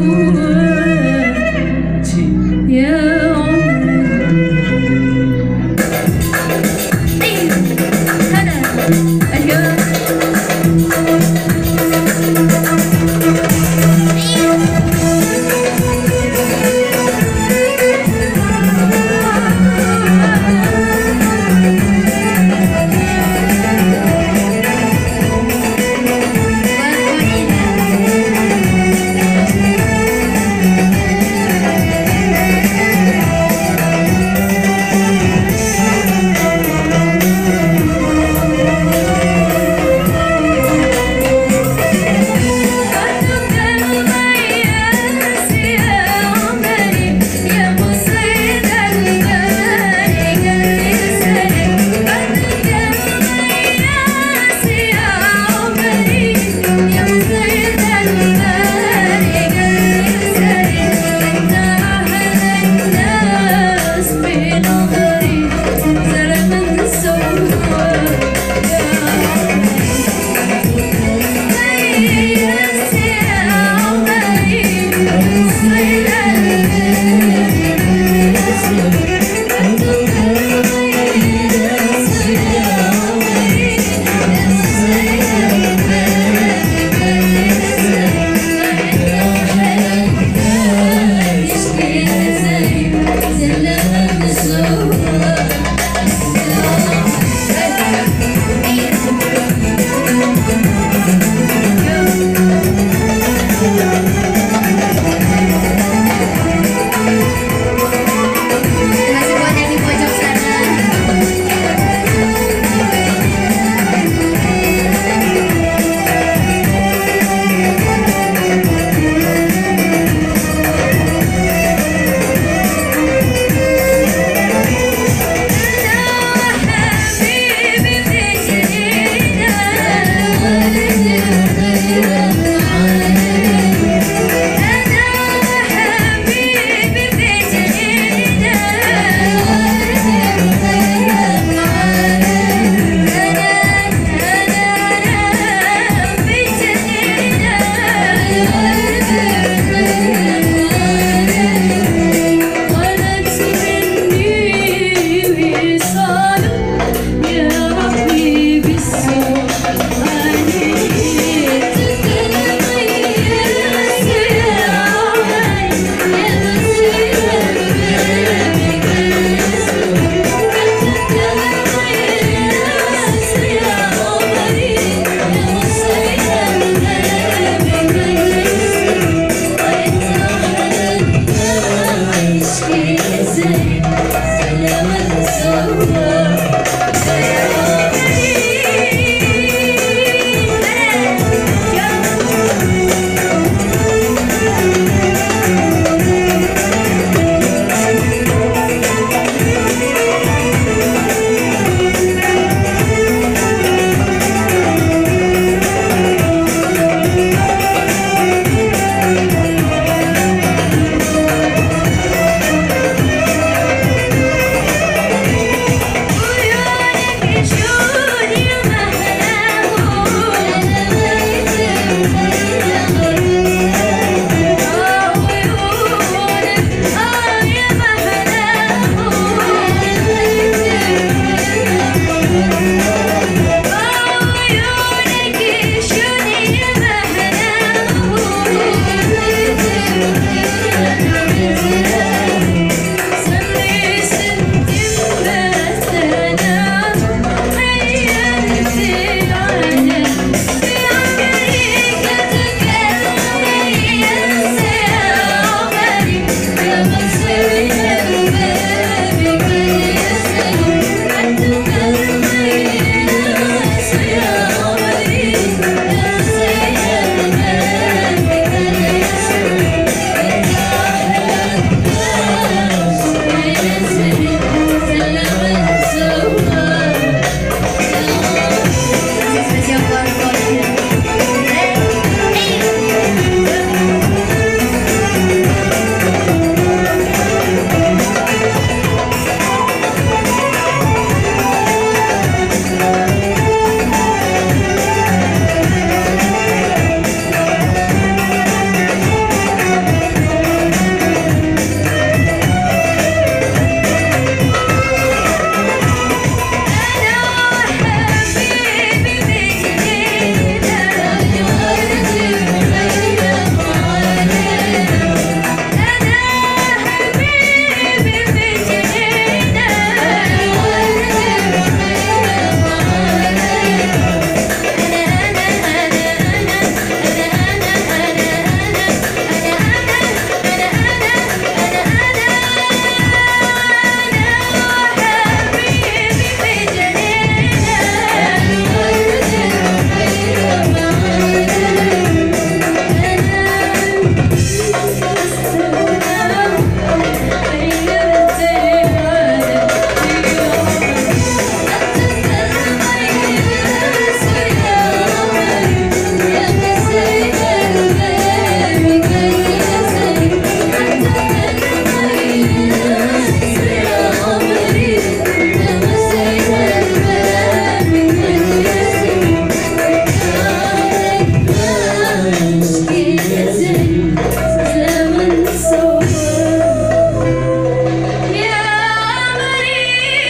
Ooh.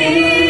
Amen.